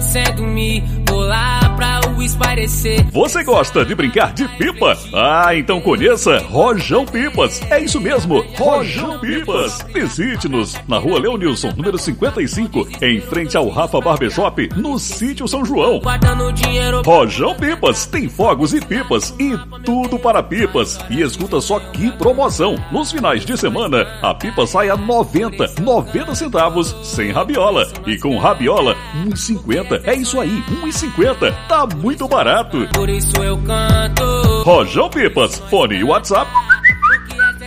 Send to me. Lá pra o esparecer. Você gosta de brincar de pipa? Ah, então conheça Rojão Pipas. É isso mesmo, Rojão Pipas. Visite-nos na rua Leonilson, número 55, em frente ao Rafa Barbershop, no sítio São João. Guardando dinheiro. Rojão Pipas tem fogos e pipas e tudo para pipas. E escuta só que promoção. Nos finais de semana, a pipa sai a 90, 90 centavos sem rabiola. E com rabiola, 1,50. É isso aí, 1,50. Tá muito barato. Por isso eu canto. Rojão Pipas, fone e WhatsApp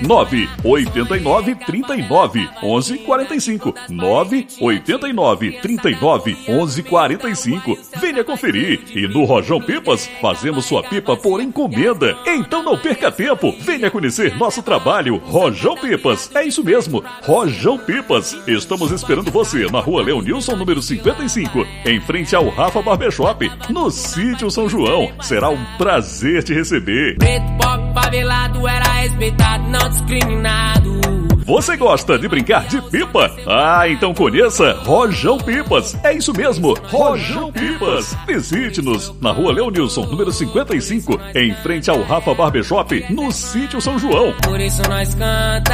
989 39 11 45 989 39 11 45 Venha conferir e no Rojão Pipas fazemos sua pipa por encomenda. Então não perca tempo, venha conhecer nosso trabalho Rojão Pipas. É isso mesmo, Rojão Pipas. Estamos esperando você na Rua Leonilson número 55, em frente ao Rafa Barbershop, no sítio São João. Será um prazer te receber. Preto, pop, favelado era respeitado, não discriminado. Você gosta de brincar de pipa? Ah, então conheça Rojão Pipas. É isso mesmo, Rojão Pipas. Visite-nos na rua Leonilson, número 55, em frente ao Rafa Barbershop, no sítio São João. Por isso nós canta.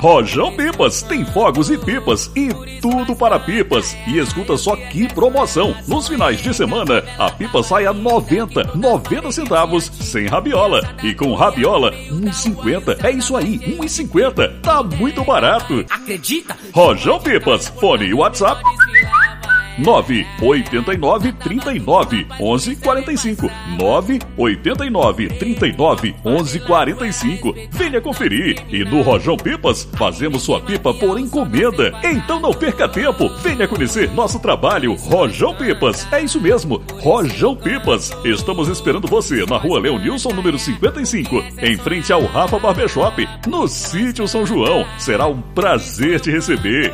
Rojão Pipas tem fogos e pipas e tudo para pipas. E escuta só que promoção. Nos finais de semana, a pipa sai a 90, 90 centavos sem rabiola. E com rabiola, 1,50. É isso aí, 1,50. Tá muito barato. Acredita? Rojão Pipas, fone e WhatsApp 989 39 11 45 989 39 11 45 Venha conferir e no Rojão Pipas fazemos sua pipa por encomenda. Então não perca tempo, venha conhecer nosso trabalho Rojão Pipas. É isso mesmo, Rojão Pipas. Estamos esperando você na Rua Leonilson número 55, em frente ao Rafa Barbershop, no sítio São João. Será um prazer te receber.